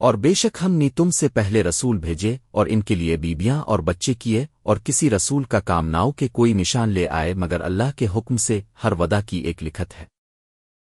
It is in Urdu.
اور بے شک ہم نے تم سے پہلے رسول بھیجے اور ان کے لیے بیبیاں اور بچے کیے اور کسی رسول کا کام ناؤ کہ کوئی نشان لے آئے مگر اللہ کے حکم سے ہر ودا کی ایک لکھت ہے۔